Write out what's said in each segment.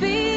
δύο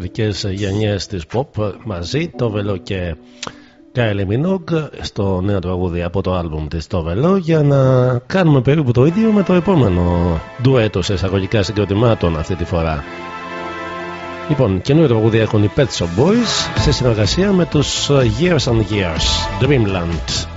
διαφορετικές γενιές της pop μαζί, το Βελό και Kylie Minogue στο νέο τραγούδι από το άλμπουμ της το Βελό για να κάνουμε περίπου το ίδιο με το επόμενο ντουέτο σε εισαγωγικά συγκροτημάτων αυτή τη φορά. Λοιπόν, καινούριο τραγούδι έχουν οι Pet Shop Boys σε συνεργασία με τους Years and Years, Dreamland.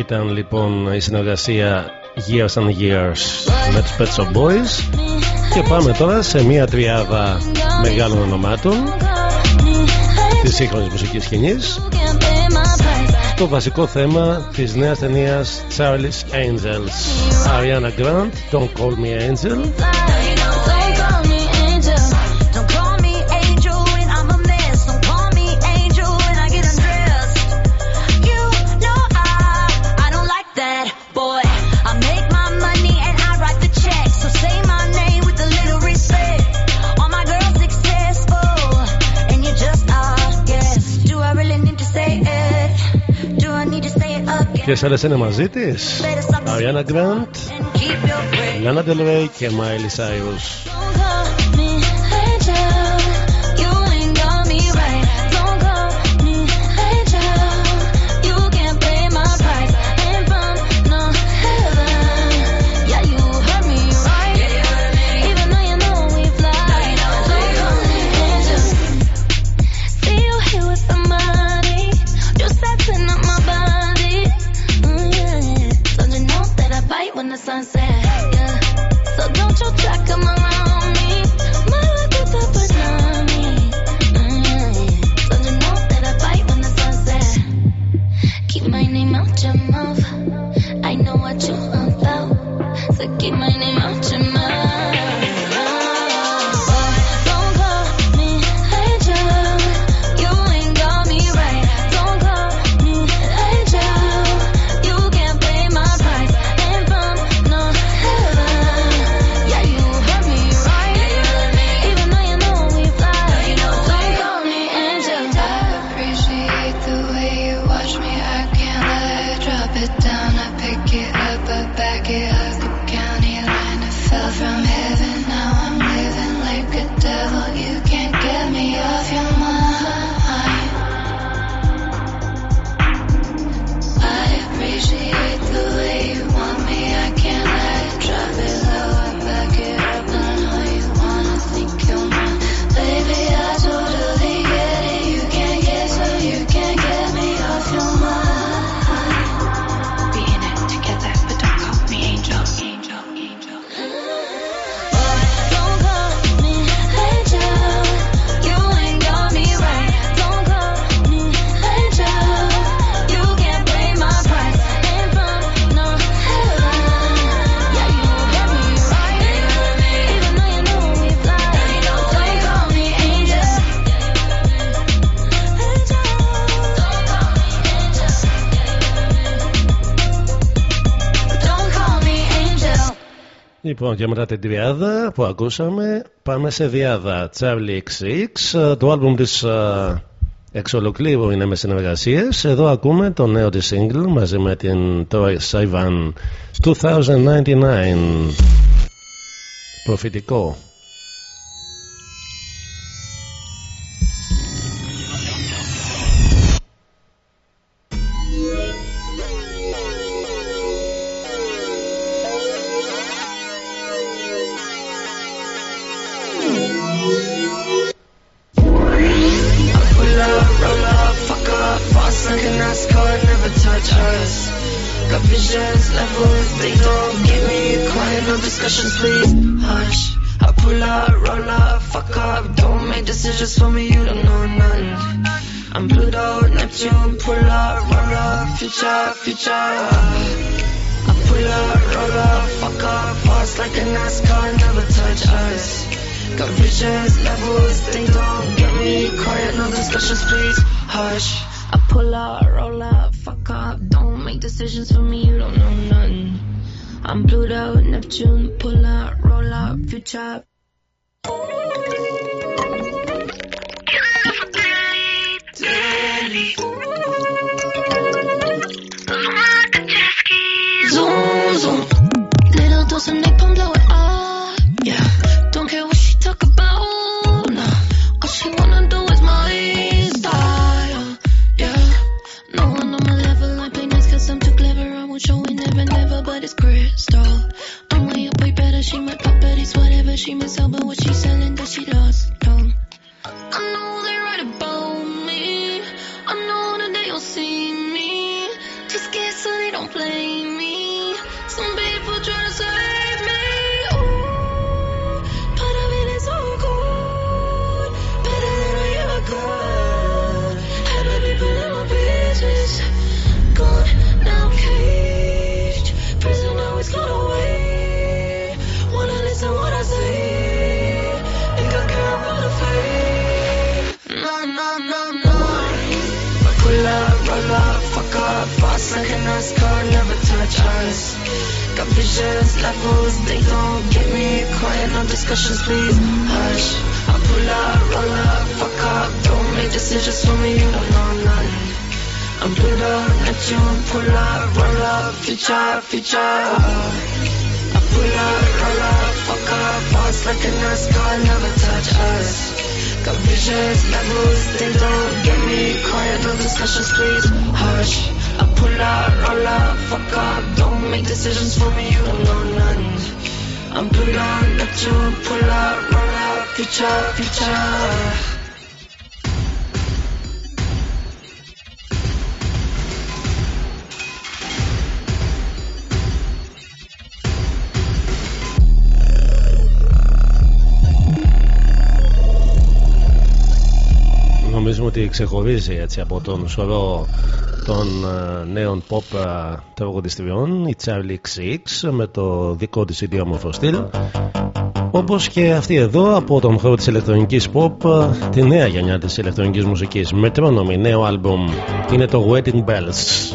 Ήταν λοιπόν η συνεργασία Years and Years με τους Pet Shop Boys. Και πάμε τώρα σε μια τριάδα μεγάλων ονομάτων της σύγχρονης μουσικής σκηνής. Το βασικό θέμα της νέας ταινίας Charlie's Angels. Ariana Grande Don't Call Me Angel Ποιες άλλες είναι μαζί της Ariana Grant Lana Del Rey και Miley Cyrus Λοιπόν, και μετά την τριάδα που ακούσαμε, πάμε σε διάδα. Charlie XX, το άλμπουμ της εξ ολοκλήρου είναι με συνεργασίες. Εδώ ακούμε το νέο της single μαζί με την Troy Sivan 2099. Προφητικό. Ξεχωρίζει έτσι από τον σωρό των ε, νέων pop ε, τραγουδιστριών η Charlie XX με το δικό της ιδιόμορφο στυλ όπως και αυτή εδώ από τον χώρο της ηλεκτρονικής pop ε, τη νέα γενιά της ηλεκτρονικής μουσικής. Μετρόνομη, νέο άλμπουμ. Είναι το Wedding Bells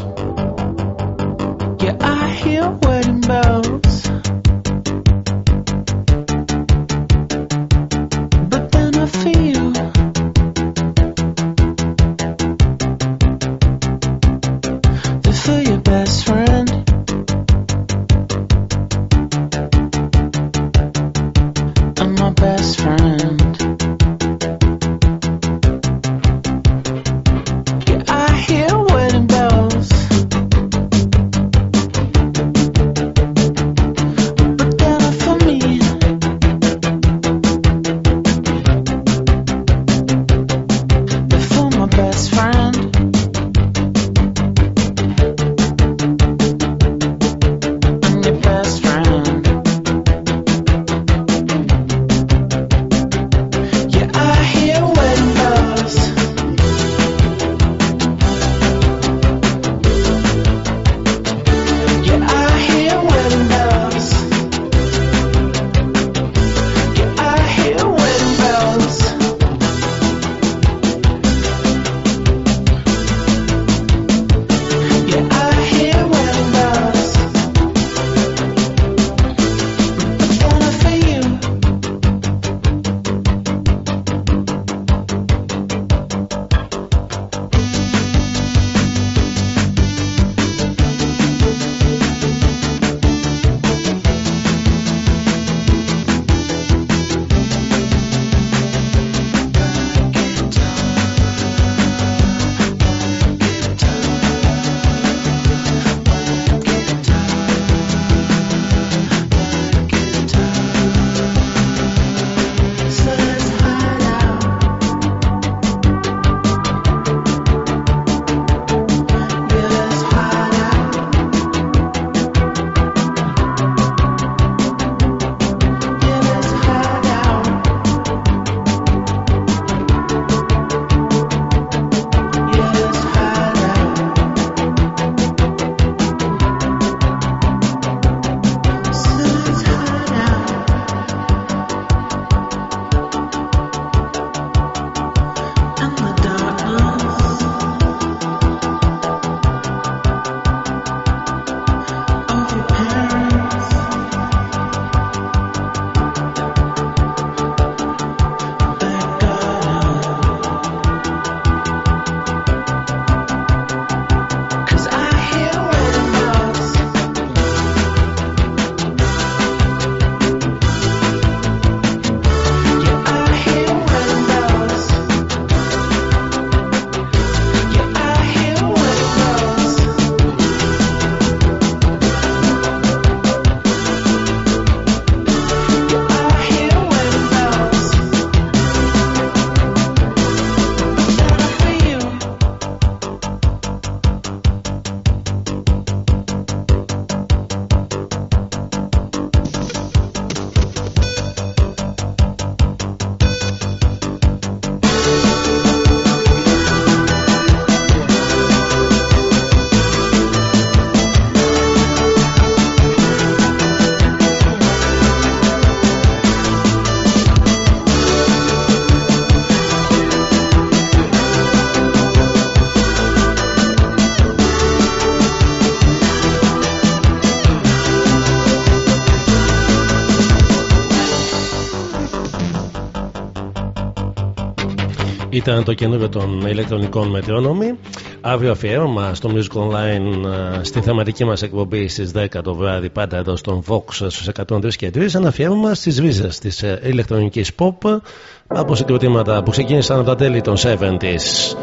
ήταν το καινούριο των ηλεκτρονικών μετρόνομοι. Αύριο αφιέρωμα στο Music Online ε, στη θεματική μας εκπομπή στις 10 το βράδυ, πάντα εδώ στον Vox στους 103 και 3. Ένα αφιέρωμα στις ρίζες της ε, ηλεκτρονικής pop από συγκροτήματα που ξεκίνησαν από τα τέλη των 70s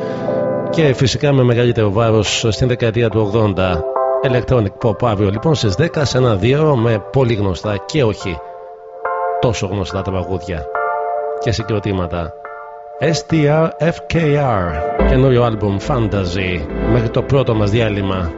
και φυσικά με μεγαλύτερο βάρος στην δεκαετία του 80. Electronic Pop αύριο λοιπόν στις 10 σε ένα δύο με πολύ γνωστά και όχι τόσο γνωστά τραγούδια και συγκροτήματα. STR FKR καινούριο άλμπουμ Fantasy. Μέχρι το πρώτο μας διάλειμμα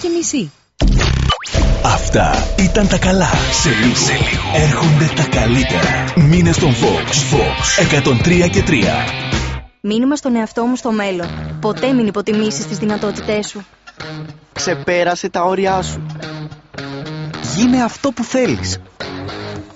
και μισή. Αυτά ήταν τα καλά. Σε λίγο, Σε λίγο. έρχονται τα καλύτερα. Μήνε στον Fox. Fox 103 και 3. Μήνυμα στον εαυτό μου στο μέλλον. Ποτέ μην υποτιμήσεις τις δυνατότητές σου. Ξεπέρασε τα όρια σου. Γίνε αυτό που θέλεις.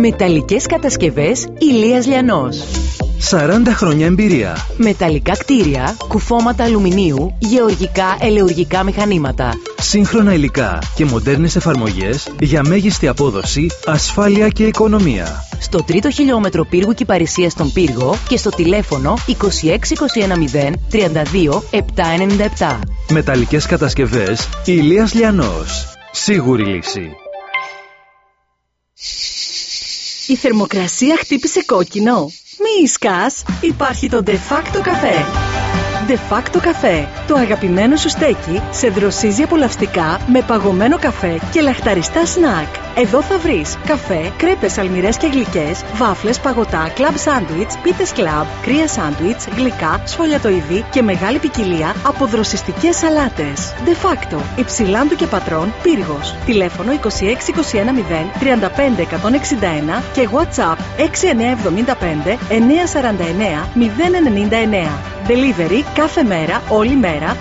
Μεταλλικές κατασκευές Ηλίας Λιανός. 40 χρόνια εμπειρία. Μεταλλικά κτίρια, κουφώματα αλουμινίου, γεωργικά ελεουργικά μηχανήματα. Σύγχρονα υλικά και μοντέρνες εφαρμογές για μέγιστη απόδοση, ασφάλεια και οικονομία. Στο τρίτο χιλιόμετρο πύργου Κυπαρισίας στον Πύργο και στο τηλέφωνο 26210 32 797. Μεταλλικές κατασκευές Ηλίας Λιανός. Σίγουρη λύση. Η θερμοκρασία χτύπησε κόκκινο. Μη ισκάς, υπάρχει το De Facto καφέ. De Facto καφέ. Το αγαπημένο σου στέκει σε δροσίζει απολαυστικά με παγωμένο καφέ και λαχταριστά σνακ. Εδώ θα βρεις καφέ, κρέπες αλμυρές και γλυκές, βάφλες, παγωτά, κλαμπ σάντουιτς, πίτες κλαμπ, κρύα σάντουιτς, γλυκά, σφολιατοειδή και μεγάλη ποικιλία από δροσιστικές σαλάτες. De facto, υψηλάντου και πατρών, πύργος. Τηλέφωνο 26210 35161 και WhatsApp 6975 949 099. Delivery κάθε μέρα, όλη μέρα,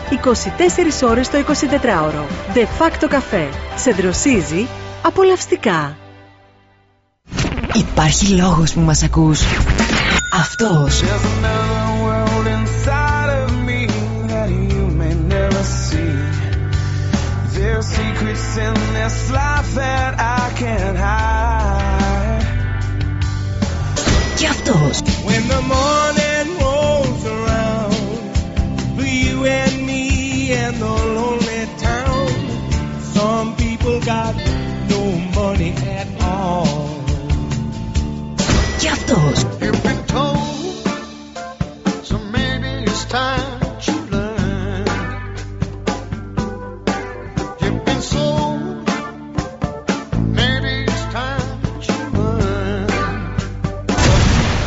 24 ώρες το 24ωρο. De facto καφέ. Σε δροσίζει απολαυστικά. Υπάρχει λόγος που μας ακούς. Αυτός. secrets in this life that I can't hide. Και αυτός. When the morning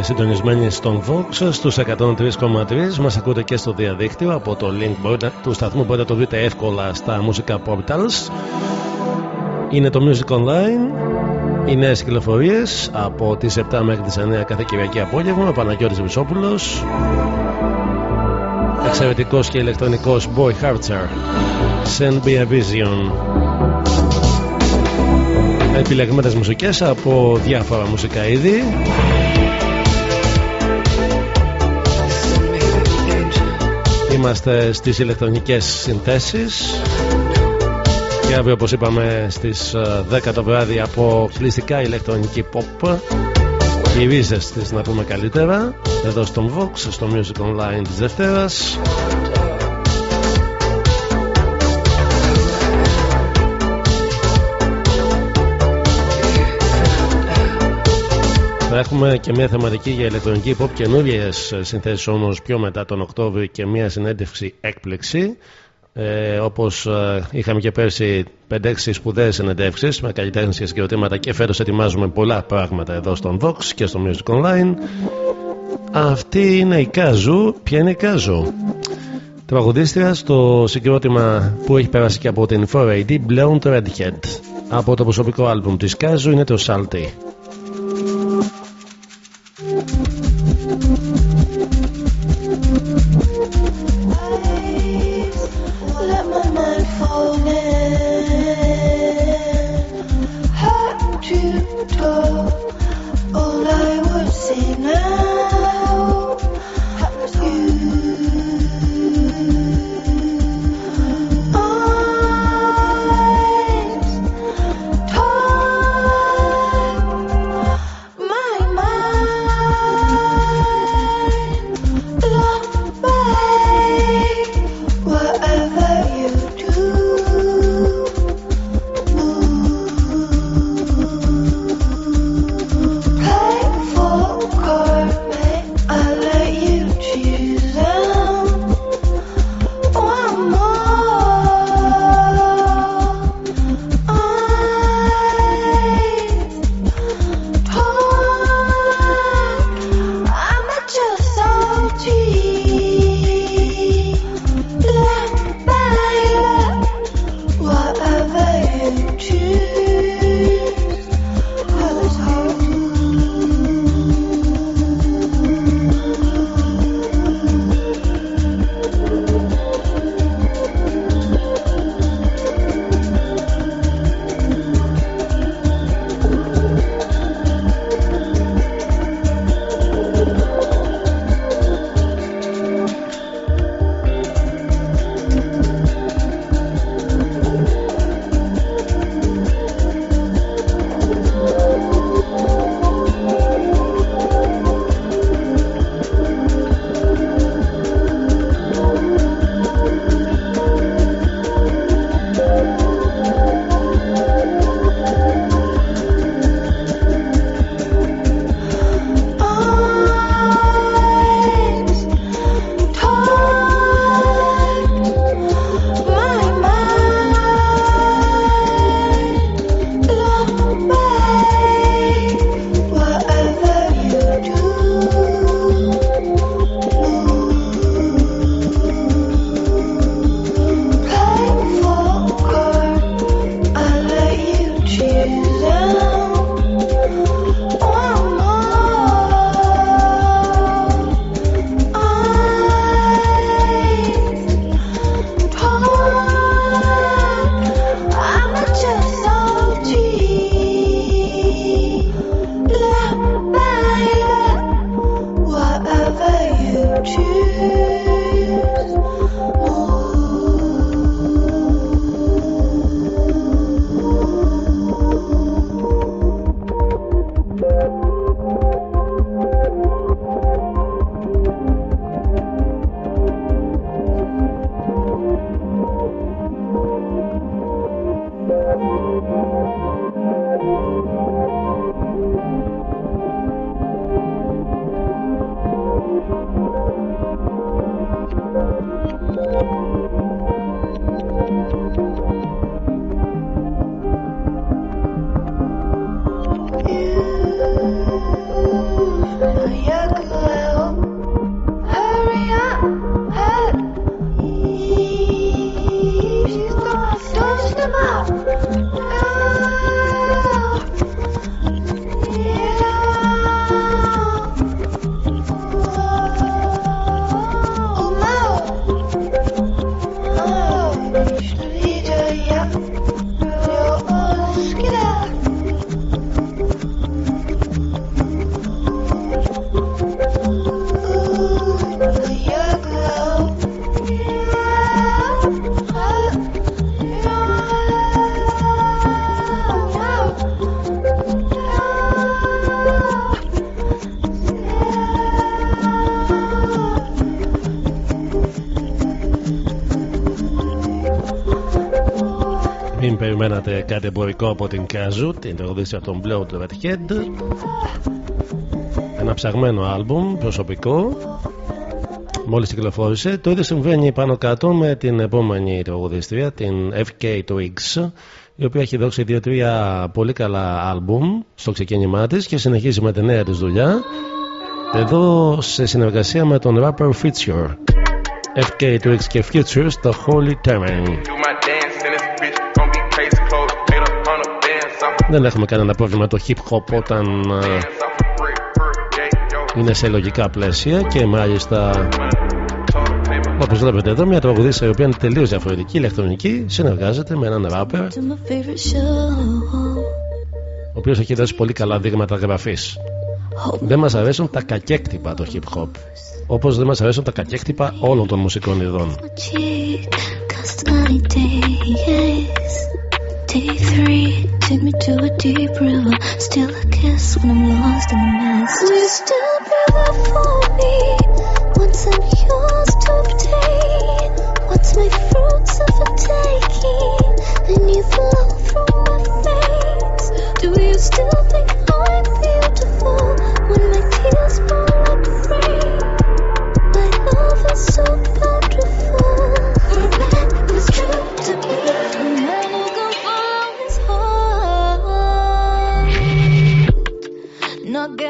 Είστε συντονισμένοι στον Vox στους 103,3 Μας ακούτε και στο διαδίκτυο από το link του σταθμού μπορείτε να το βρείτε εύκολα στα μουσικά portals Είναι το Music Online. Οι νέες κυκλοφορίες από τις 7 μέχρι τις 9 κάθε Κυριακή απόγευμα. Ο Παναγιώτης Βυσόπουλος Εξαιρετικός και ηλεκτρονικός Boy Harcher Send me a vision. Επιλεγμένες μουσικές από διάφορα μουσικά είδη Είμαστε στις ηλεκτρονικές συνθέσεις. Και αύριο όπως είπαμε στις 10 ε, το βράδυ από κλειστικά ηλεκτρονική pop οι ρίζες της να πούμε καλύτερα εδώ στον Vox, στο Music Online της Δευτέρας έχουμε και μια θεματική για ηλεκτρονική pop καινούριε συνθέσεις όμως πιο μετά τον Οκτώβριο και μια συνέντευξη έκπληξη. Ε, Όπως ε, είχαμε και πέρσι 5-6 σπουδαίες συνεντεύξεις με καλλιτέχνες και συγκροτήματα και φέτος ετοιμάζουμε πολλά πράγματα εδώ στον Vox και στο Music Online. Αυτή είναι η Κάζου. Ποια είναι η Κάζου, Τραγουδίστρια στο συγκρότημα που έχει περάσει και από την 4AD Blonde Redhead. Από το προσωπικό άλμπουμ της Κάζου είναι το Salty. Κάτι εμπορικό από την Καζού, την τραγουδίστρια των Blood Redhead. Ένα ψαγμένο άλμπουμ προσωπικό. Μόλις κυκλοφόρησε. Το ίδιο συμβαίνει πάνω κάτω με την επόμενη τραγουδίστρια, την FK Twigs, η οποία έχει δώσει δύο-τρία πολύ καλά άλμπουμ στο ξεκίνημά της και συνεχίζει με τη νέα της δουλειά. Εδώ σε συνεργασία με τον rapper Future. FK Twigs και Future στο Holy Terrain. Δεν έχουμε κανένα πρόβλημα το hip hop όταν ε, είναι σε λογικά πλαίσια και μάλιστα Όπως βλέπετε εδώ, μια τραγουδίστρια η οποία είναι τελείως διαφορετική, ηλεκτρονική, συνεργάζεται με έναν ράπερ, ο οποίος έχει δώσει πολύ καλά δείγματα γραφής. Δεν μας αρέσουν τα κακέκτυπα το hip hop. Όπως δεν μας αρέσουν τα κακέκτυπα όλων των μουσικών ειδών. Day three, take me to a deep river. Still a kiss when I'm lost in the mist. Will you still there for me once I'm yours to obtain? What's my fruits of a taking? And you flow through my veins. Do you still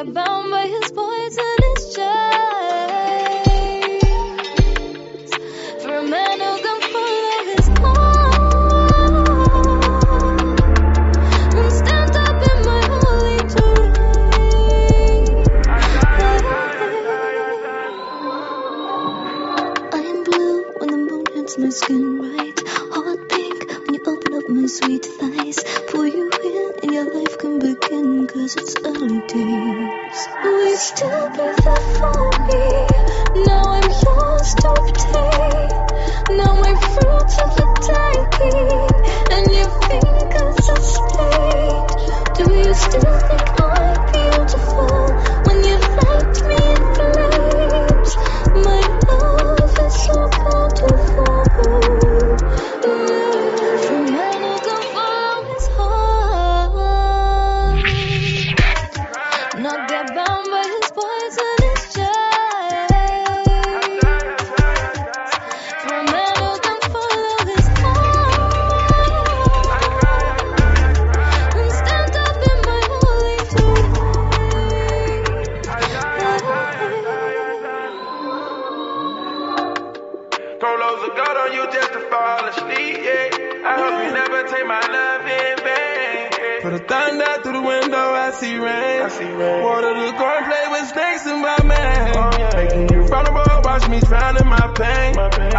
get bound by his his chains. For a man who can follow his heart and stand up in my holy I am blue when the moon hits my skin right. Hot pink when you open up my sweet thighs. Pull you in and your life begin cause it's early days. Will you still be there for me? Now I'm yours to obtain. Now my fruits of the taking and your fingers are stained. Do you still think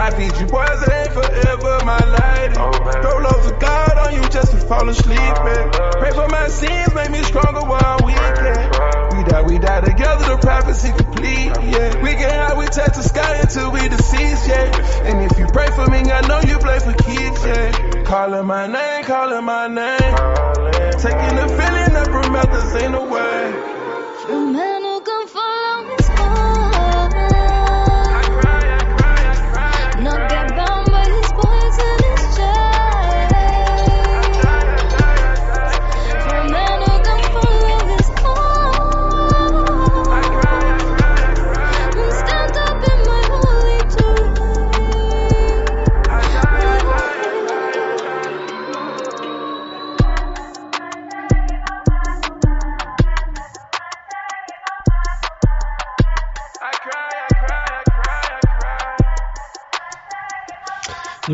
I feed you boys, it ain't forever, my lady. Throw loads of God on you just to fall asleep, yeah. Pray for my sins, make me stronger while I'm weak, yeah. We die, we die together, the prophecy complete, yeah. We get high, we touch the sky until we deceased, yeah. And if you pray for me, I know you pray for kids, yeah. Calling my name, calling my name. Taking the feeling that promethazine away. For a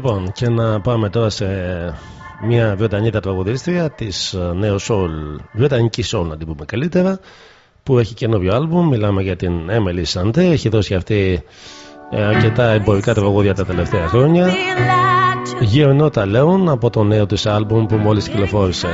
Λοιπόν, και να πάμε τώρα σε μια Βρετανίδα τραγουδίστρια της νέος soul, Βρετανική soul να την πούμε καλύτερα, που έχει καινούριο άλμπουμ. Μιλάμε για την Emily Sante. Έχει δώσει αυτή ε, αρκετά εμπορικά τραγούδια τα τελευταία χρόνια. Γεωνότα Λέων από το νέο της άλμπουμ που μόλις κυκλοφόρησε.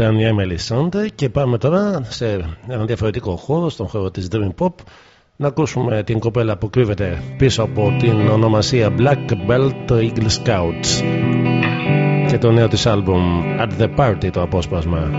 ήταν η Emily και πάμε τώρα σε έναν διαφορετικό χώρο, στον χώρο της Dream Pop. Να ακούσουμε την κοπέλα που κρύβεται πίσω από την ονομασία Black Belt Eagle Scouts και το νέο της άλμπουμ At The Party το απόσπασμα.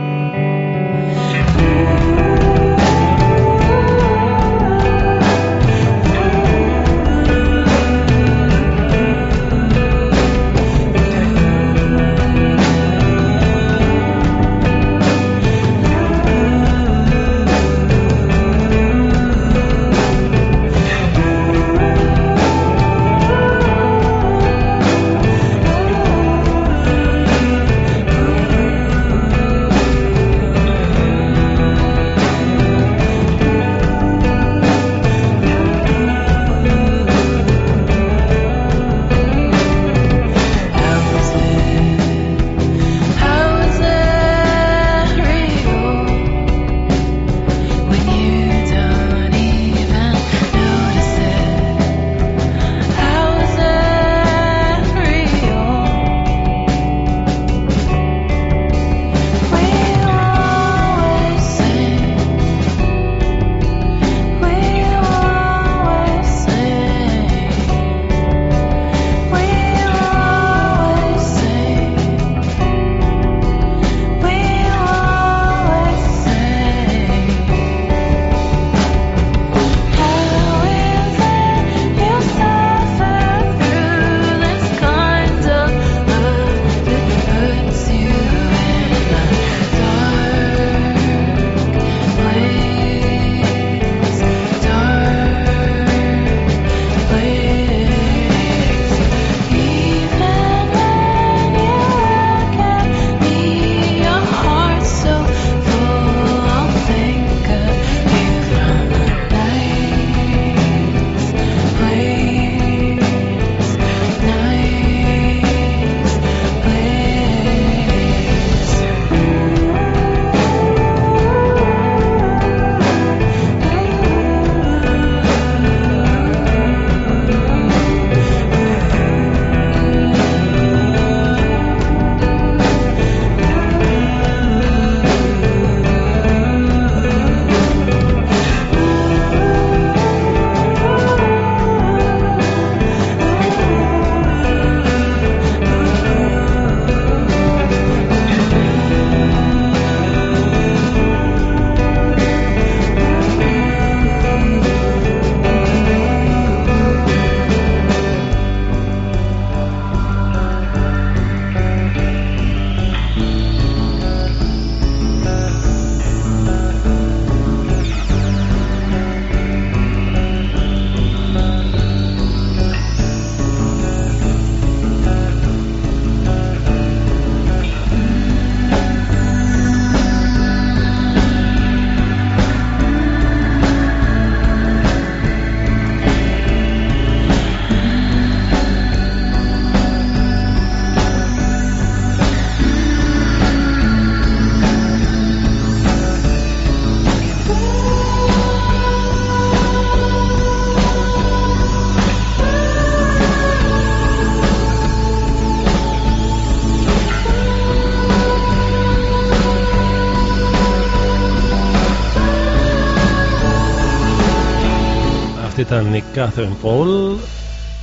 Ήταν η Catherine Paul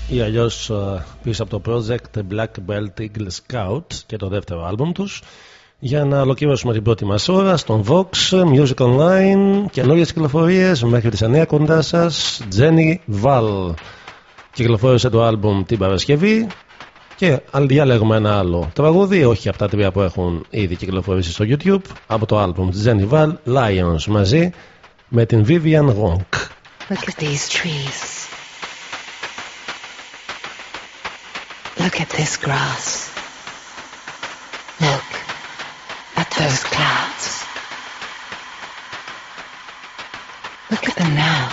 ή αλλιώς πίσω από το project Black Belt Eagle Scout και το δεύτερο άλμπουμ τους. Για να ολοκληρώσουμε την πρώτη μας ώρα στον Vox Music Online καινούριε κυκλοφορίες μέχρι τις 9 κοντά σας Jenny Val. Κυκλοφόρησε το άλμπουμ την Παρασκευή και διάλεγουμε ένα άλλο τραγούδι όχι από τα τρία που έχουν ήδη κυκλοφορήσει στο YouTube από το άλμπουμ της Jenny Val Lions μαζί με την Vivian Wonk Look at these trees. Look at this grass. Look at those clouds. Look at them now.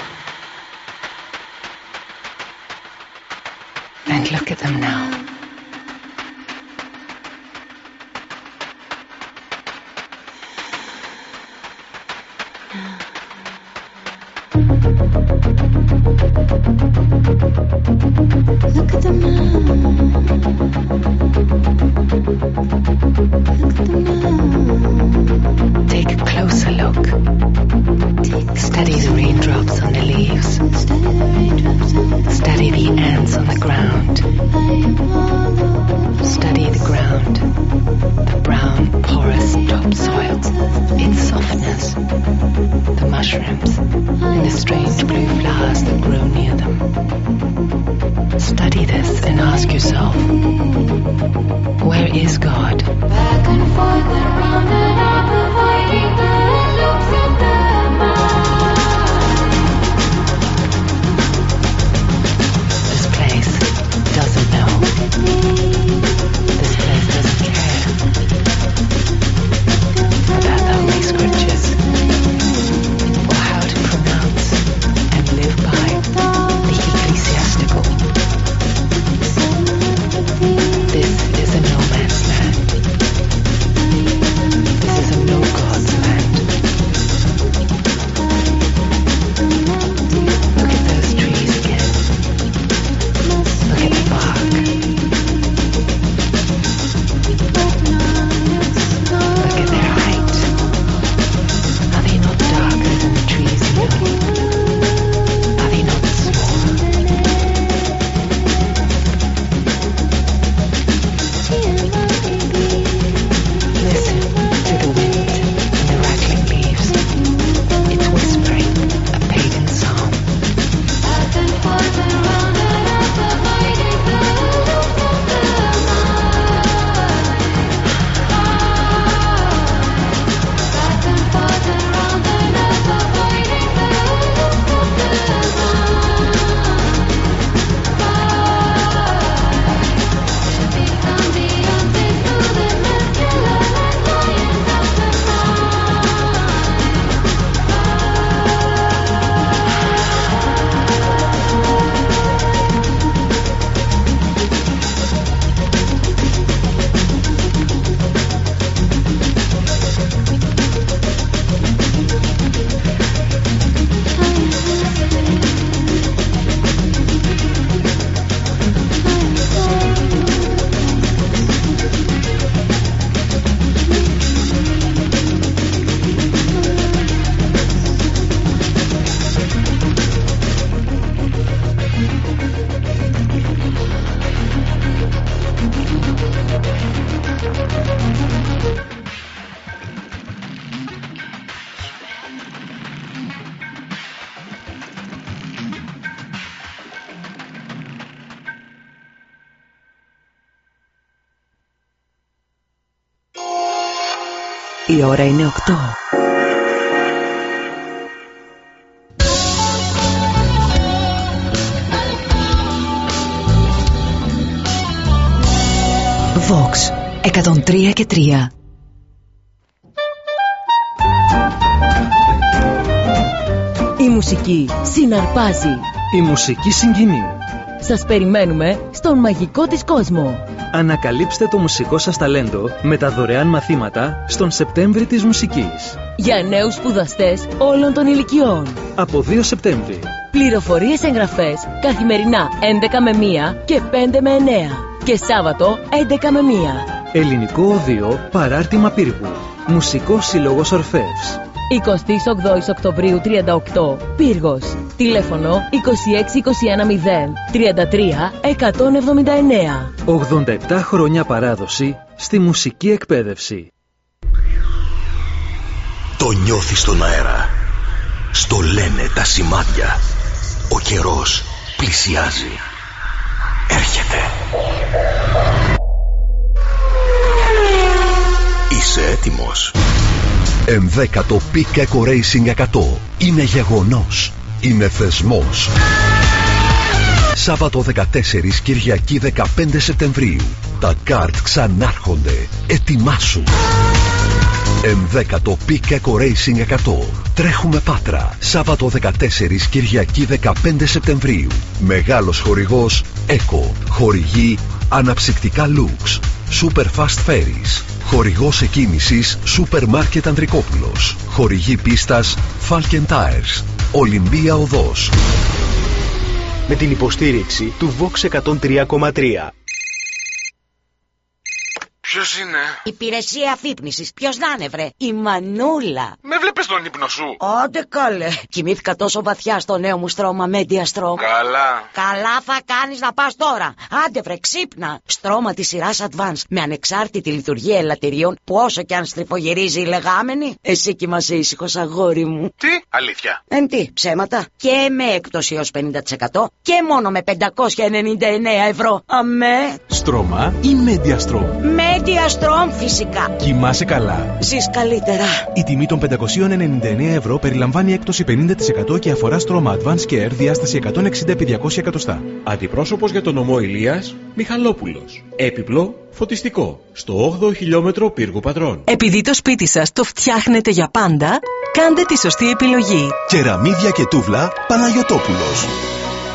And look at them now. Strange blue flowers that grow them. Study this and ask yourself, where is God? Back and forth and round and up, avoiding the ώρα είναι 8. Vox 103 και 3 Η μουσική συναρπάζει. Η μουσική συγκινεί. Σας περιμένουμε στον μαγικό της κόσμο. Ανακαλύψτε το μουσικό σας ταλέντο με τα δωρεάν μαθήματα στον Σεπτέμβρη της μουσικής. Για νέους σπουδαστές όλων των ηλικιών. Από 2 Σεπτέμβρη. Πληροφορίες εγγραφές καθημερινά 11 με 1 και 5 με 9 και Σάββατο 11 με 1. Ελληνικό Οδείο Παράρτημα Πύργου. Μουσικός Σύλλογος Ορφεύς. 28 Οκτωβρίου 38 Πύργος Τηλέφωνο 26210 33 179 87 χρόνια παράδοση στη μουσική εκπαίδευση. Το νιώθεις στον αέρα. Στο λένε τα σημάδια. Ο καιρός πλησιάζει. Έρχεται. Είσαι έτοιμος. Ενδέκατο Peak Eco Racing 100 είναι γεγονός. Είναι θεσμός. Σάββατο 14 Κυριακή 15 Σεπτεμβρίου. Τα καρτ ξανάρχονται. Ετοιμάσου. Ενδέκατο Peak Eco Racing 100. Τρέχουμε Πάτρα. Σάββατο 14 Κυριακή 15 Σεπτεμβρίου. Μεγάλος χορηγός Eco. Χορηγή Αναψυκτικά Lux. Super Fast Ferries. Χορηγός εκκίνησης Σούπερ Μάρκετ Ανδρικόπουλος. Χορηγή πίστας Falken Tires. Ολυμπία Οδός. Με την υποστήριξη του Vox 103,3. Ποιος είναι; Υπηρεσία αφύπνισης. Ποιος να είναι, βρε; Η Μανούλα. Με βλέπεις τον ύπνο σου; Άντε καλέ. Κοιμήθηκα τόσο βαθιά στο νέο μου στρώμα Media Strom. Καλά. Καλά θα κάνεις να πας τώρα. Άντε βρε, ξύπνα. Στρώμα της σειράς Advance με ανεξάρτητη λειτουργία ελαττηρίων που όσο κι αν στριφογυρίζει η λεγάμενη, εσύ κοιμάσαι ήσυχος αγόρι μου. Τι, αλήθεια. Εν τι, ψέματα. Και με έκπτωση έως 50% και μόνο με 599 ευρώ. Αμέ. Στρώμα ή Mediastrom. Media Strom φυσικά. Κοιμάσαι καλά. Ζεις καλύτερα. Η τιμή των 599 ευρώ περιλαμβάνει έκπτωση 50% και αφορά στρώμα Advance Care διάσταση 160x200 εκατοστά. Αντιπρόσωπος για τον νομό Ηλίας, Μιχαλόπουλος. Έπιπλο, φωτιστικό. Στο 8ο χιλιόμετρο πύργου πατρών. Επειδή το σπίτι σας το φτιάχνετε για πάντα, κάντε τη σωστή επιλογή. Κεραμίδια και τούβλα Παναγιωτόπουλος.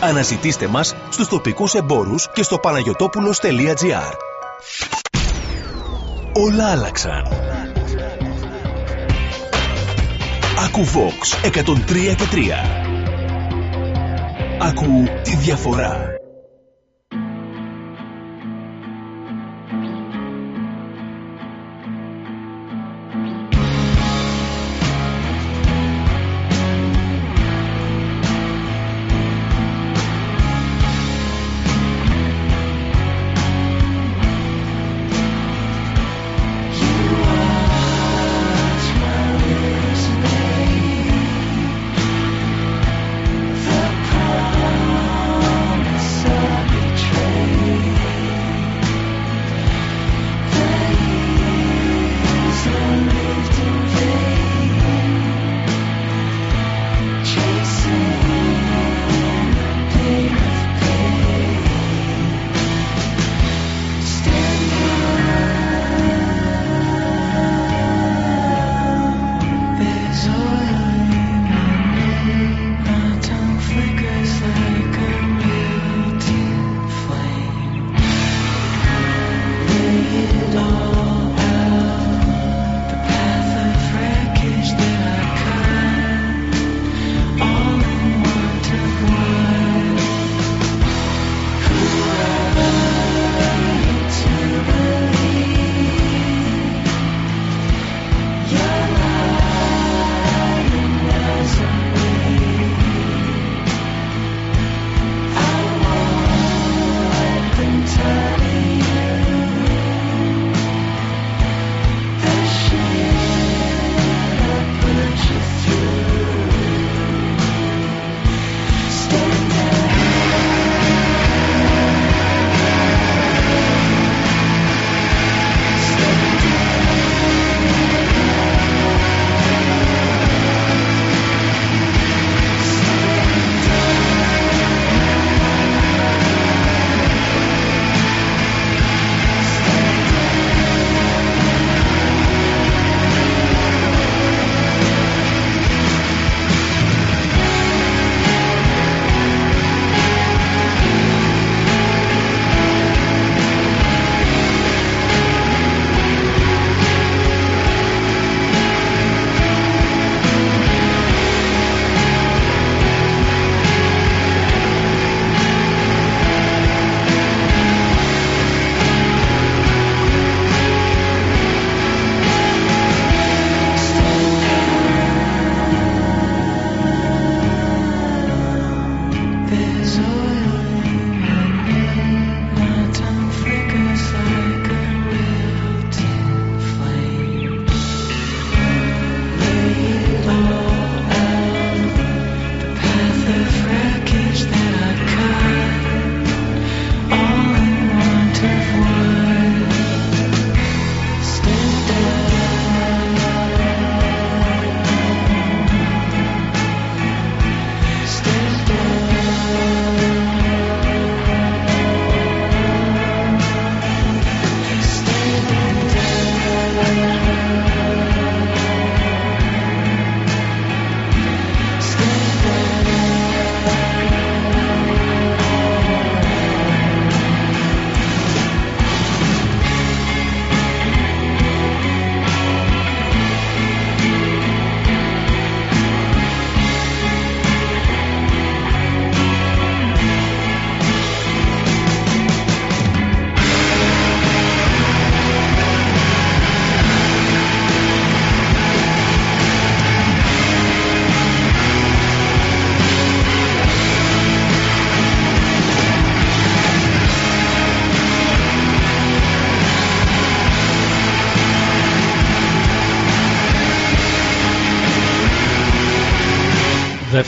Αναζητήστε μας στους τοπικούς εμπόρους και στο παναγιωτόπουλος.gr Όλα άλλαξαν. Ακού Vox 103 και 3. Ακού τη διαφορά.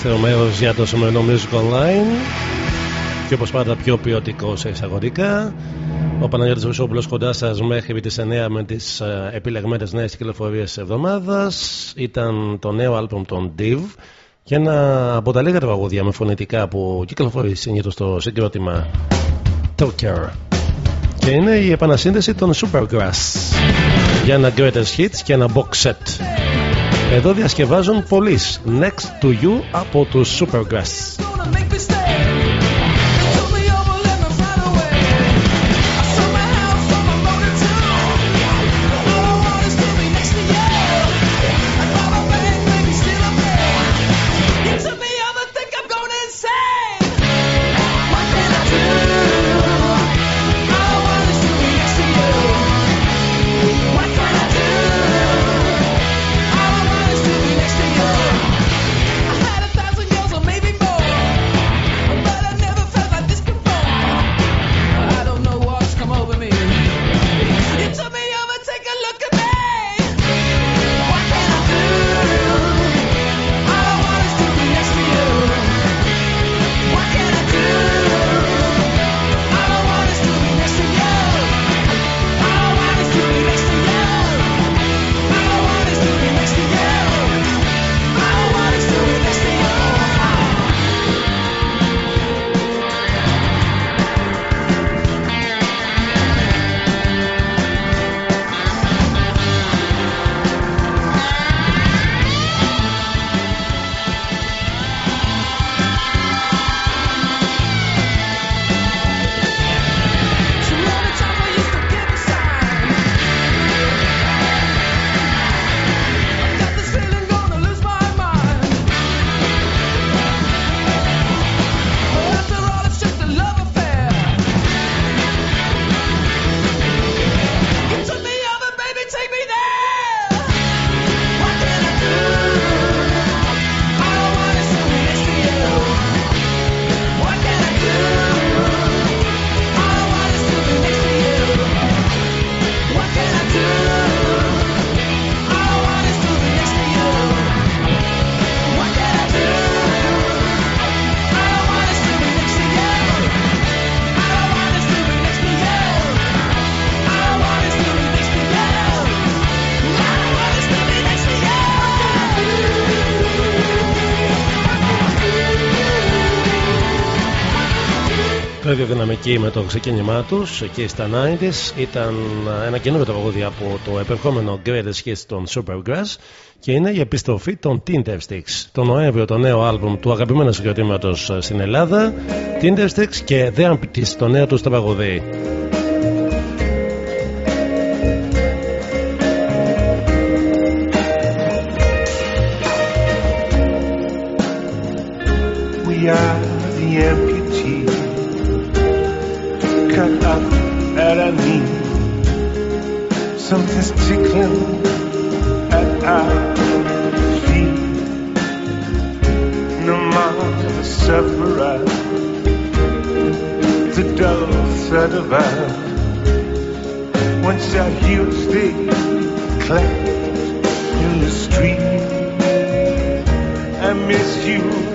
Δεύτερο μέρος για το σημερινό Music Online. Και όπως πάντα πιο ποιοτικός σε εισαγωγικά. Ο Παναγιώτης Βουσόπουλος κοντά σας μέχρι τις 9 με τις ε, επιλεγμένες νέες κυκλοφορίες της εβδομάδας. Ήταν το νέο άλμπομ των Div. Και ένα από τα λίγα τραγούδια με φωνητικά που κυκλοφορεί συνήθως στο συγκρότημα Talker και είναι η επανασύνδεση των Supergrass. Για ένα Greatest Hits και ένα box set εδώ διασκευάζουν πωλής Next to You από τους Supergrass. Δυναμική με το ξεκίνημά τους εκεί στα 90s. Ήταν ένα καινούριο τραγούδι από το επερχόμενο Greatest Hits των Supergrass και είναι η επιστροφή των Tindersticks. Το Νοέμβριο το νέο άλμπουμ του αγαπημένου συγκροτήματος στην Ελλάδα, Tindersticks και The Ampties, το νέο τους τραγούδι. We are Something's tickling at our feet. No more the sufferer, the dull thread of our. Once our heels they clapped in the street. I miss you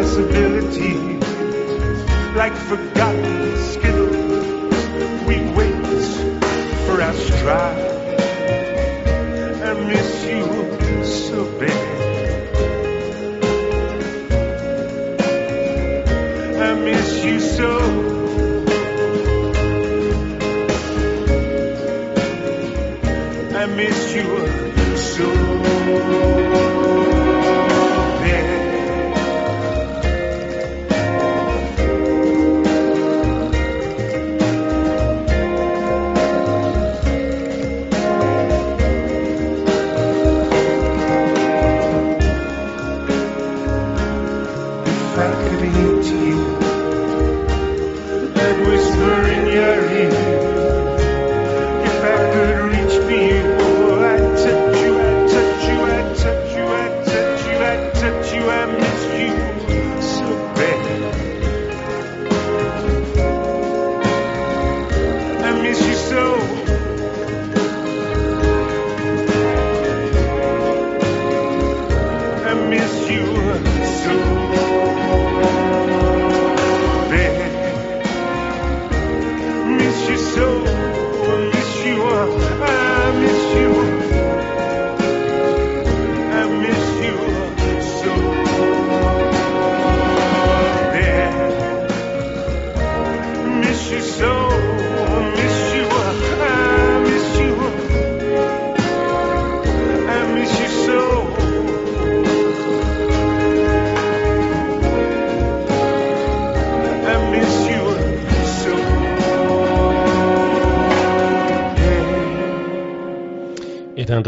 possibilities like forgotten skills. so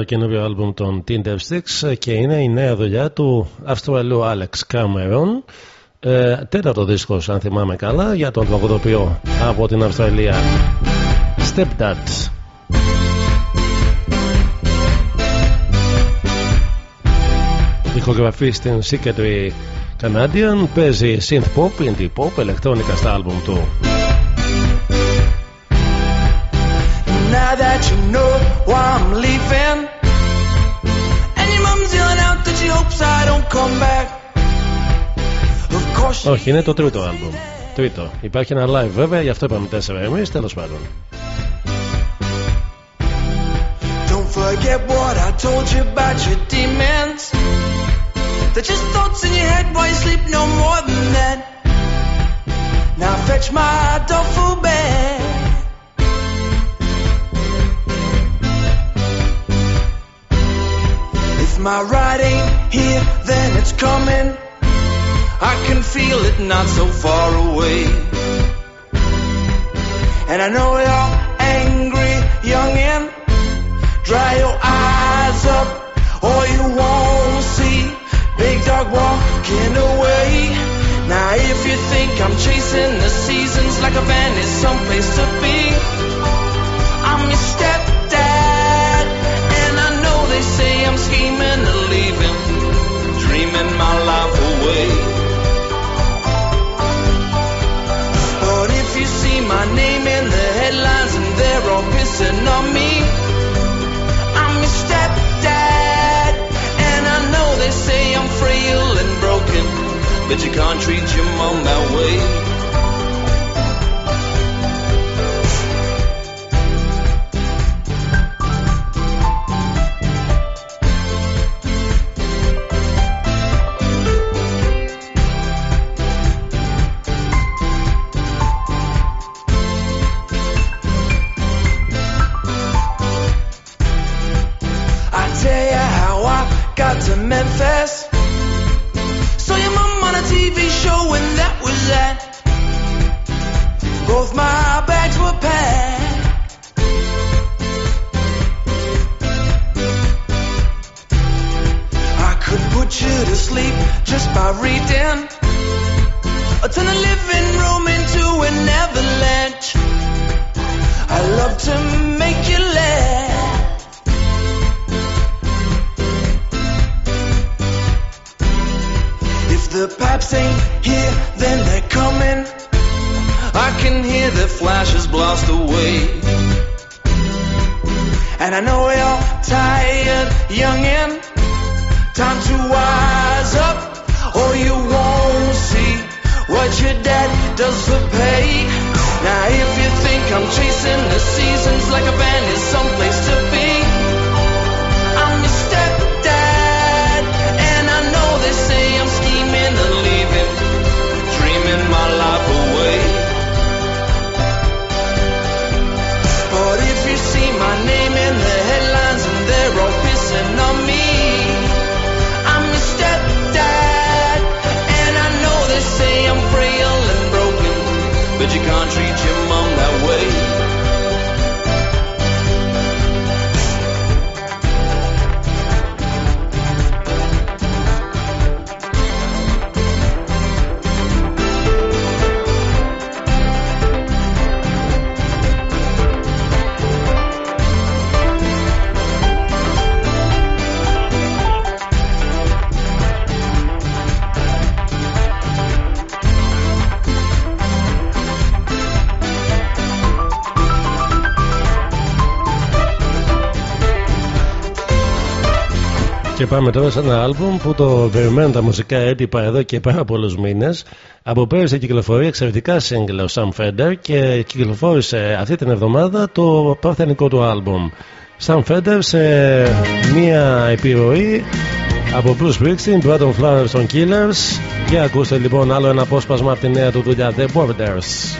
το καινούριο άλμπουμ των Tinder Sticks και είναι η νέα δουλειά του Αυστραλού Alex Cameron. Ε, τέταρτο δίσκος αν θυμάμαι καλά για τον τραγουδοποιό από την Αυστραλία Stepdad. Ηχογραφή στην Secretary Canadian παίζει synth pop, indie pop, ηλεκτρόνικα στα άλμπουμ του. Now that you know why I'm leaving, Όχι, είναι το τρίτο άλμπουμ. Τρίτο. Υπάρχει ένα live βέβαια, γι' αυτό είπαμε τέσσερα εμείς, τέλος πάντων. don't forget what I told you about your demons. They're just thoughts in your head while you sleep, no more than that. Now fetch my duffel bag. My ride ain't here, then it's coming. I can feel it not so far away. And I know you're angry, youngin'. Dry your eyes up, or you won't see Big Dog walking away. Now, if you think I'm chasing the seasons like a van, is someplace to be, I'm your know they say I'm scheming leave him, dreaming my life away. But if you see my name in the headlines and they're all pissing on me, I'm your stepdad, and I know they say I'm frail and broken, but you can't treat your mom that way. And I know you're tired, youngin'. Time to wise up, or you won't see what your dad does for pay. Now, if you think I'm chasing the seasons like a band is someplace to be, country πάμε τώρα σε ένα άλμπουμ που το περιμένουν τα μουσικά έντυπα εδώ και πάρα πολλούς μήνες. Από πέρυσι κυκλοφορεί εξαιρετικά σύγκλα ο Sam Fender και κυκλοφόρησε αυτή την εβδομάδα το παρθενικό του άλμπουμ. Sam Fender σε μία επιρροή από Bruce Springsteen, Brandon Flowers των Killers. Για ακούστε λοιπόν άλλο ένα απόσπασμα από τη νέα του δουλειά The Borders.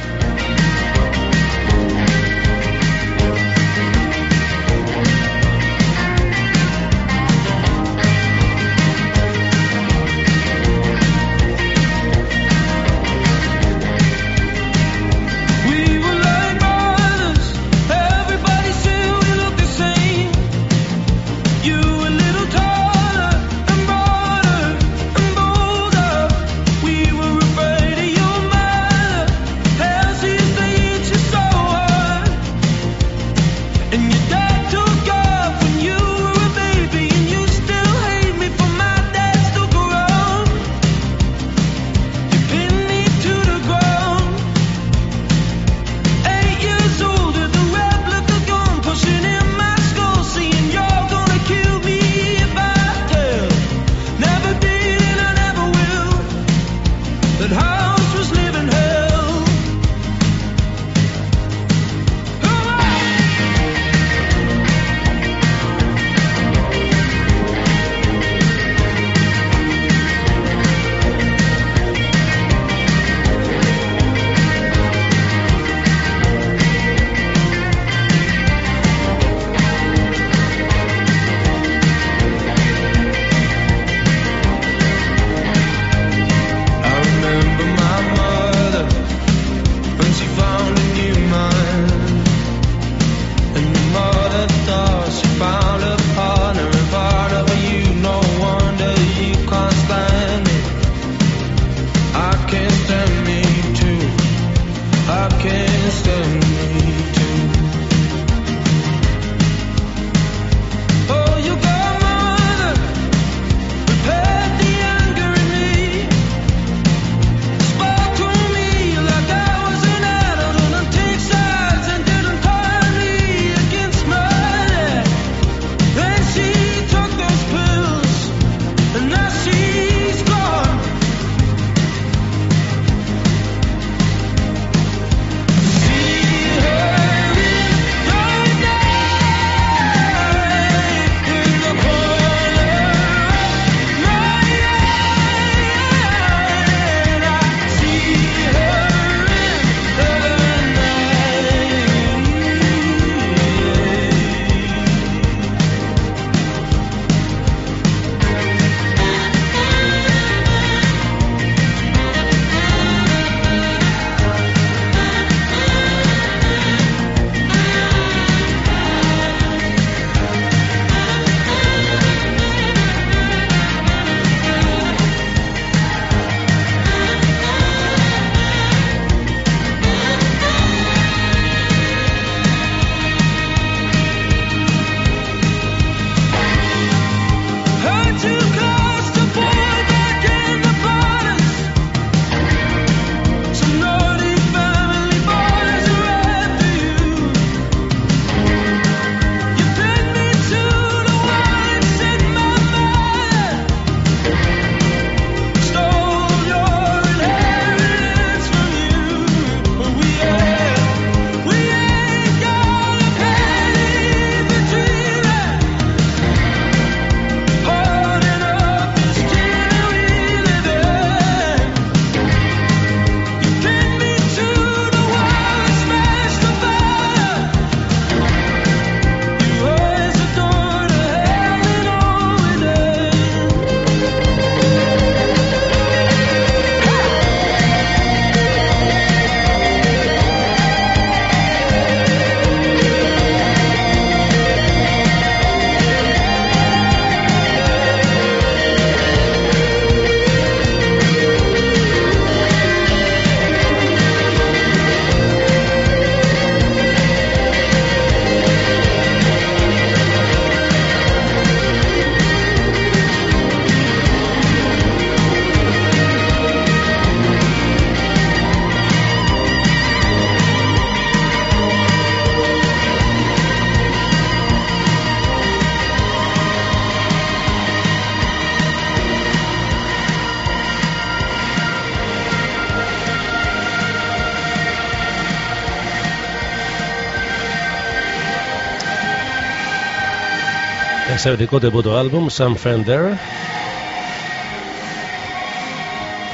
Εξαιρετικό τεμπούτο άλμπουμ, Sam Fender.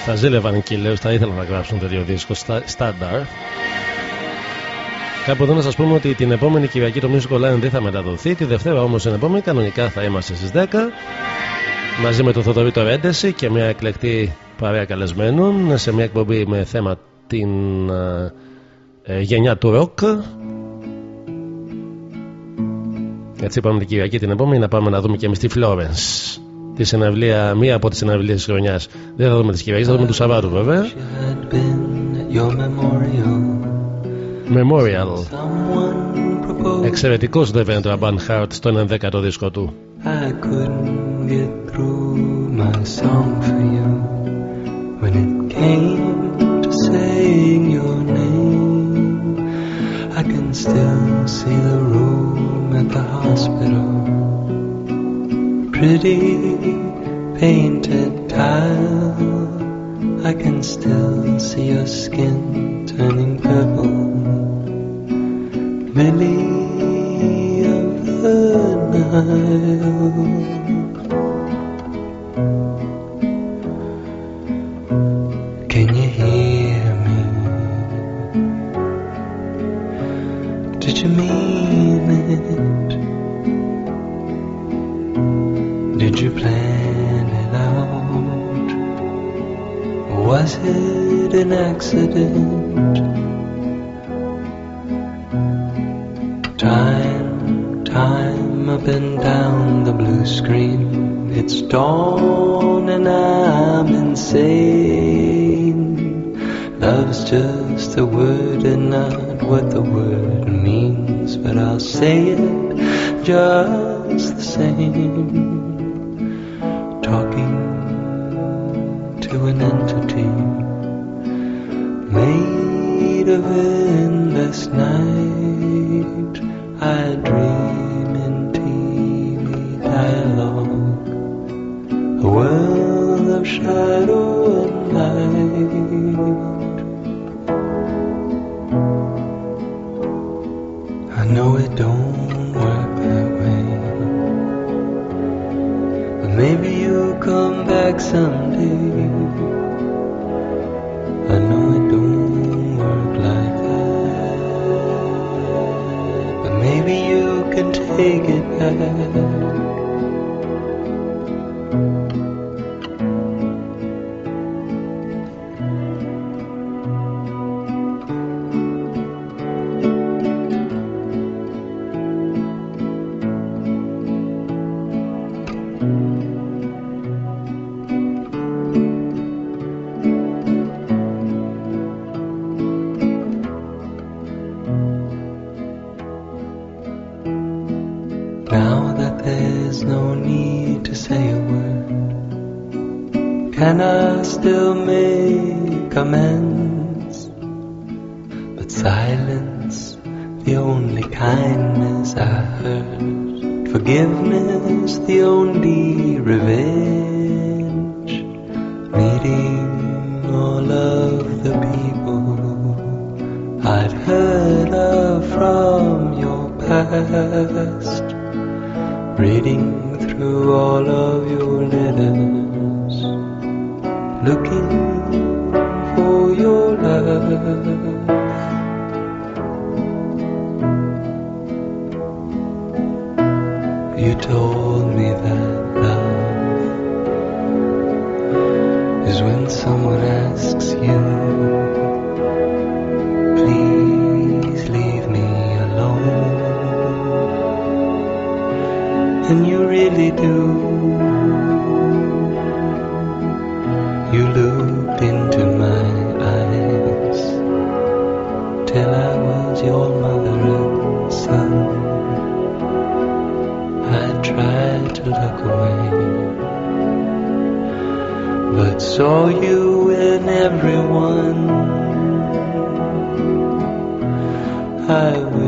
Θα ζήλευαν και λέω, θα ήθελαν να γράψουν τέτοιο δίσκο στάνταρ. Κάπου εδώ να σας πούμε ότι την επόμενη Κυριακή το Music Online δεν θα μεταδοθεί. Τη Δευτέρα όμως την επόμενη κανονικά θα είμαστε στις 10 μαζί με τον Θοδωρή το Ρέντεση και μια εκλεκτή παρέα καλεσμένων σε μια εκπομπή με θέμα την ε, ε, γενιά του ροκ. Έτσι είπαμε την Κυριακή την επόμενη να πάμε να δούμε και εμείς τη Florence. Τη συναυλία, μία από τις συναυλίες της χρονιάς. Δεν θα δούμε τις Κυριακή, θα δούμε του Σαββάτου βέβαια. Memorial. Εξαιρετικός δεν το Aban Heart στο 11ο δίσκο του. I couldn't get through my song for you when it came to saying your name. I can still see the room at the hospital, pretty painted tile. I can still see your skin turning purple, lily of the Nile. Did you mean it? Did you plan it out? Was it an accident? Time, time up and down the blue screen. It's dawn and I'm insane. Love's just a word not what the word means, but I'll say it just the same. Talking to an entity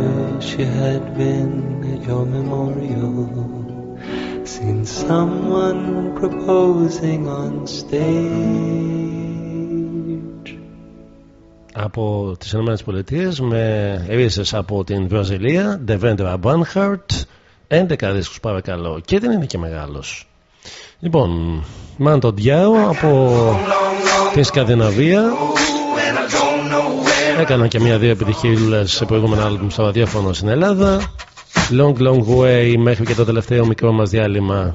wish you had been at your memorial seen someone proposing on stage. από τις ΗΠΑ με ρίζες από την Βραζιλία Devendra Banhart 11 δίσκους παρακαλώ και δεν είναι και μεγάλος. Λοιπόν, Μάντο Διάο από την Σκανδιναβία έκανα και μια-δύο επιτυχίες σε προηγούμενα άλμπουμ στο ραδιόφωνο στην Ελλάδα. Long Long Way μέχρι και το τελευταίο μικρό μας διάλειμμα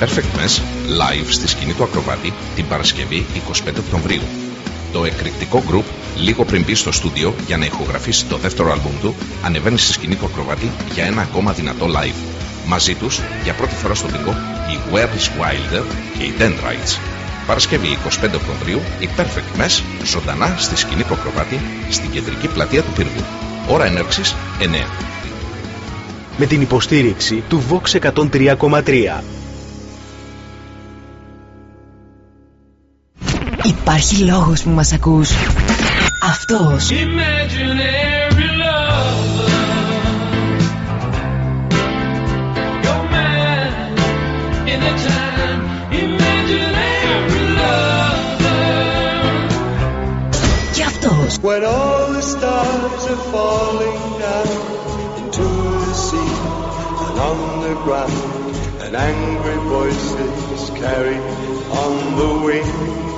Perfect Mess live στη σκηνή του Ακροβάτη την Παρασκευή 25 Οκτωβρίου. Το εκρηκτικό group λίγο πριν μπει στο στούντιο για να ηχογραφήσει το δεύτερο άλμπουμ του ανεβαίνει στη σκηνή του Ακροβάτη για ένα ακόμα δυνατό live. Μαζί τους για πρώτη φορά στο δικό η Where is Wilder και οι Dendrites. Παρασκευή 25 Οκτωβρίου η Perfect Mess ζωντανά στη σκηνή του Ακροβάτη στην κεντρική πλατεία του Πύργου. Ώρα έναρξης 9. με την υποστήριξη του Vox 103,3. Υπάρχει λόγος που μας ακούς. Αυτός. Imaginary lover, your man anytime. Imaginary lover. Και αυτός. When all the stars are falling down into the sea and on the ground, and angry voices carry on the wind.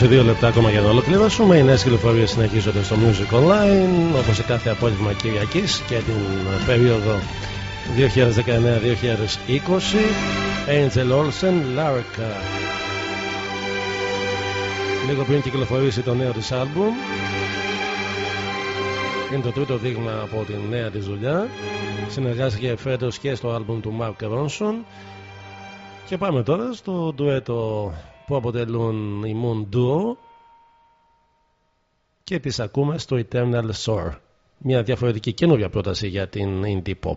...22 λεπτά ακόμα για να ολοκληρώσουμε. Οι νέες κυκλοφορίες συνεχίζονται στο Music Online όπως σε κάθε απόγευμα Κυριακής και την περίοδο 2019-2020. Angel Olsen, Larka. Λίγο πριν κυκλοφορήσει το νέο της άλμπουμ Είναι το τρίτο δείγμα από την νέα της δουλειά Συνεργάστηκε φέτος και στο άλμπουμ του Mark Ronson Και πάμε τώρα στο ντουέτο που αποτελούν η Moon Duo και τις ακούμε στο Eternal Shore μια διαφορετική καινούργια πρόταση για την indie pop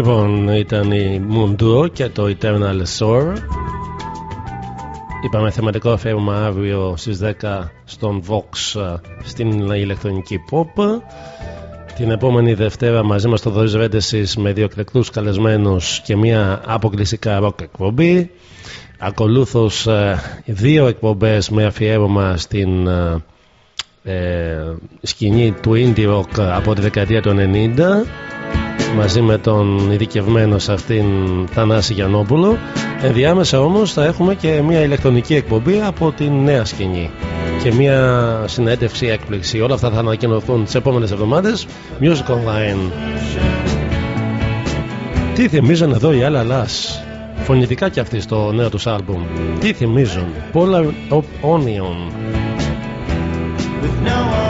Λοιπόν, ήταν η Mundo και το Eternal Soul. Είπαμε θεματικό αφαίρεμα αύριο στις 10 στον Vox ε, στην ηλεκτρονική pop. Την επόμενη Δευτέρα μαζί μας το Δωρής Ρέντεσης με δύο εκλεκτούς καλεσμένους και μια αποκλειστικά rock εκπομπή. Ακολούθως ε, δύο εκπομπές με αφιέρωμα στην ε, ε, σκηνή του indie rock από τη δεκαετία του 90 μαζί με τον ειδικευμένο σε αυτήν Θανάση Γιαννόπουλο. Ενδιάμεσα όμως θα έχουμε και μια ηλεκτρονική εκπομπή από τη νέα σκηνή και μια συνέντευξη έκπληξη. Όλα αυτά θα ανακοινωθούν τις επόμενες εβδομάδες. Music Online. Τι θυμίζουν εδώ οι άλλα λάς; Φωνητικά κι αυτοί στο νέο τους άλμπουμ. Τι θυμίζουν; Polar of Onion. Left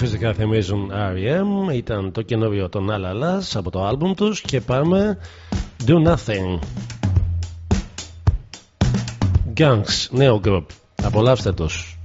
φυσικά θυμίζουν R.E.M. Ήταν το καινούριο των Alalas από το άλμπουμ τους και πάμε Do Nothing Gangs, νέο group Απολαύστε τους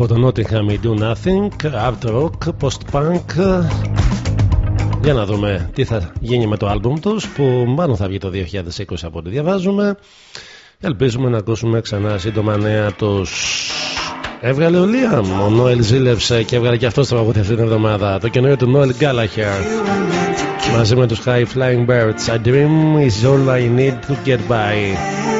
από το Nottingham Do Nothing, Art Rock, Post Punk. Για να δούμε τι θα γίνει με το άλμπουμ τους που μάλλον θα βγει το 2020 από ό,τι διαβάζουμε. Ελπίζουμε να ακούσουμε ξανά σύντομα νέα τους. Έβγαλε ο Λίαμ, ο Νόελ ζήλευσε και έβγαλε και αυτός το τραγούδι αυτήν την εβδομάδα. Το καινούριο του Νόελ Γκάλαχερ. Μαζί με τους High Flying Birds. A dream is all I need to get by.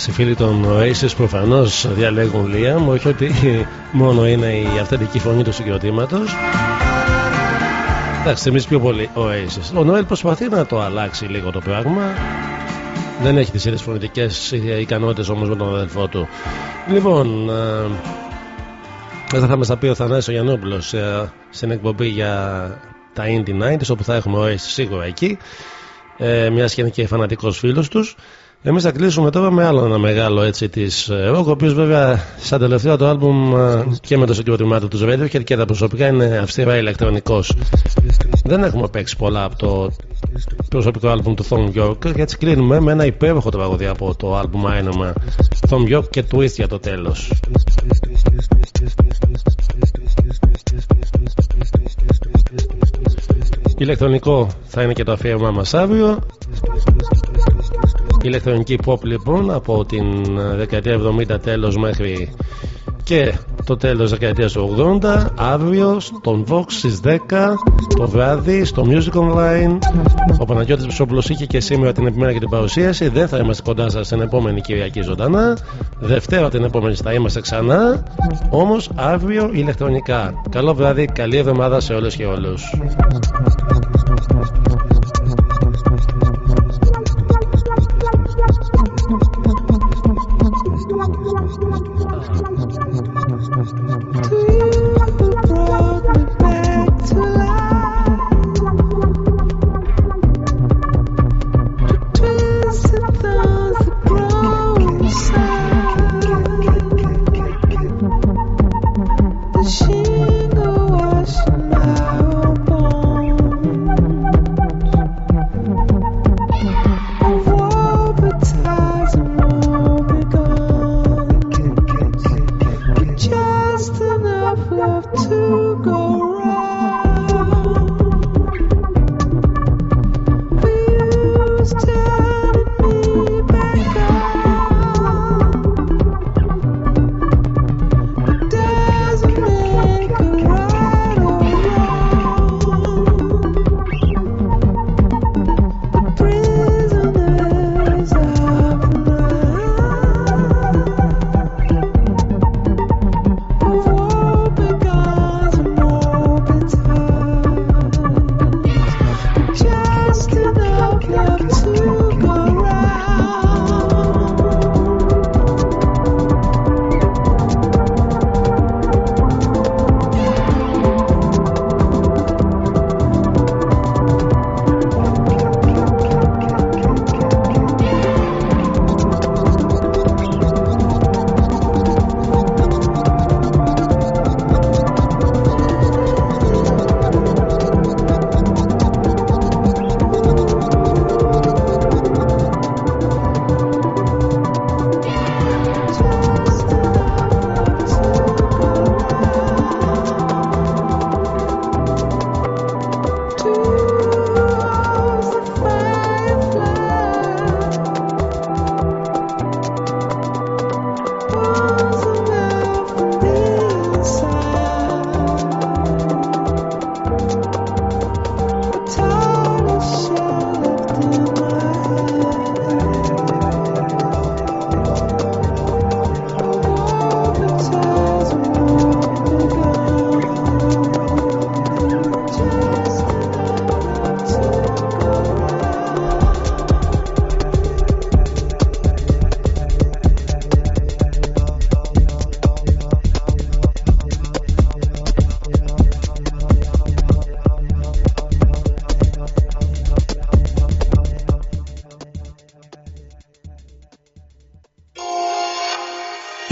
Εντάξει, οι φίλοι των Oasis προφανώς διαλέγουν Liam, όχι ότι μόνο είναι η αυθεντική φωνή του συγκροτήματος. Εντάξει, εμείς πιο πολύ Oasis. Ο Νόελ προσπαθεί να το αλλάξει λίγο το πράγμα. Δεν έχει τις ίδιες φωνητικές ικανότητες όμως με τον αδελφό του. Λοιπόν, ε, δεν θα μας τα πει ο Θανάσης ο Γιαννόπουλος ε, στην εκπομπή για τα Indie 90s όπου θα έχουμε Oasis σίγουρα εκεί. Ε, μιας και είναι και φανατικός φίλος τους. Εμείς θα κλείσουμε τώρα με άλλο ένα μεγάλο έτσι της rock, ο οποίος βέβαια σαν τελευταίο το album ε, και με το συγκροτημά του του Radiohead και τα προσωπικά είναι αυστηρά ηλεκτρονικός. Δεν έχουμε παίξει πολλά από το προσωπικό album του Thom York και έτσι κλείνουμε με ένα υπέροχο τραγούδι από το album Άινομα Thom York και Twist για το τέλος. Ηλεκτρονικό θα είναι και το αφιέρωμά μας αύριο ηλεκτρονική pop λοιπόν από την δεκαετία 70 τέλος μέχρι και το τέλος δεκαετίας του 80 αύριο στον Vox στις 10 το βράδυ στο Music Online. Ο Παναγιώτης Ψόπουλος είχε και σήμερα την επιμέρα και την παρουσίαση. Δεν θα είμαστε κοντά σας την επόμενη Κυριακή ζωντανά. Δευτέρα την επόμενη θα είμαστε ξανά. Όμως αύριο ηλεκτρονικά. Καλό βράδυ, καλή εβδομάδα σε όλες και όλους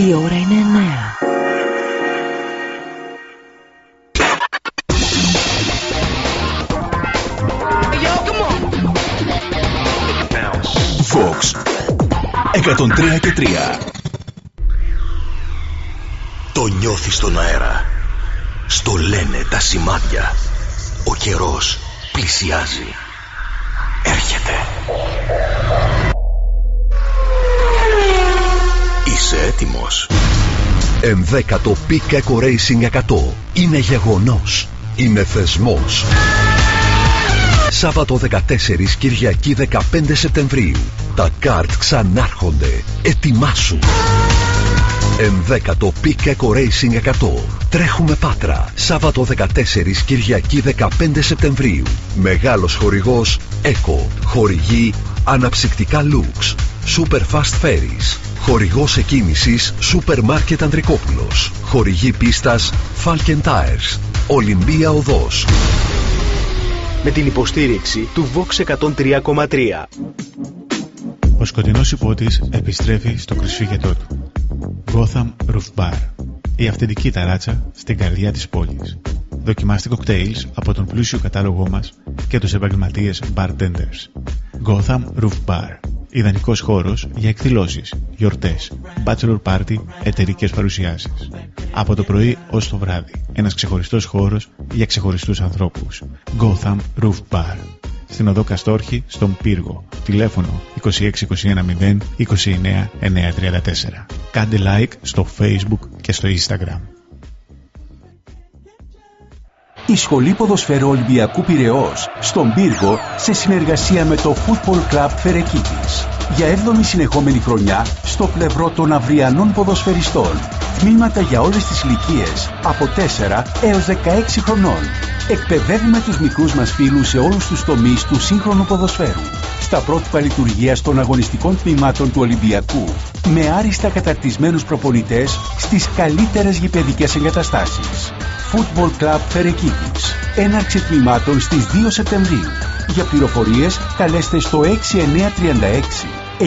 Η 10ο Peak Eco 100 είναι γεγονός. Είναι θεσμός. Σάββατο 14 Κυριακή 15 Σεπτεμβρίου. Τα καρτ ξανάρχονται. Ετοιμάσου. 11ο Peak Eco 100. Τρέχουμε Πάτρα. Σάββατο 14 Κυριακή 15 Σεπτεμβρίου. Μεγάλος χορηγός Eco. Χορηγεί αναψυκτικά Lux. Superfast Ferries. Χορηγός εκκίνησης Supermarket Αντρικόπουλο. Χορηγή πίστας Falken Tires. Ολυμπία Οδός. Με την υποστήριξη του Vox 103,3. Ο σκοτεινός υπότης επιστρέφει στο κρυσφύγετό του. Gotham Roof Bar. Η αυθεντική ταράτσα στην καρδιά της πόλης. Δοκιμάστε κοκτέιλς από τον πλούσιο κατάλογό μας και τους επαγγελματίες bartenders. Gotham Roof Bar. Ιδανικός χώρος για εκδηλώσεις, γιορτές, bachelor party, εταιρικές παρουσιάσεις. Από το πρωί ως το βράδυ. Ένας ξεχωριστός χώρος για ξεχωριστούς ανθρώπους. Gotham Roof Bar. Στην οδό Καστόρχη, στον Πύργο. Τηλέφωνο 26210 29 934. Κάντε like στο Facebook και στο Instagram. Η Σχολή Ποδοσφαίρου Ολυμπιακού Πυραιός στον Πύργο σε συνεργασία με το Football Club Φερεκίδης. Για 7η συνεχόμενη χρονιά στο πλευρό των αυριανών ποδοσφαιριστών. Τμήματα για όλες τις ηλικίες από 4 έως 16 χρονών. Εκπαιδεύουμε τους μικρούς μας φίλους σε όλους τους τομείς του σύγχρονου ποδοσφαίρου. Στα πρότυπα λειτουργίας των αγωνιστικών τμήματων του Ολυμπιακού. Με άριστα καταρτισμένους προπονητές στις καλύτερες γηπαιδικές εγκαταστάσεις. Football Club Φερεκίδης. Έναρξη τμήματων στις 2 Σεπτεμβρίου. Για πληροφορίες καλέστε στο 6936 908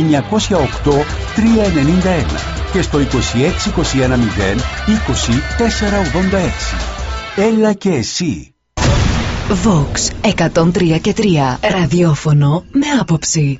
391 και στο 26210 20 486. Έλα και εσύ. Vox 103 και 3 ραδιόφωνο με άποψη.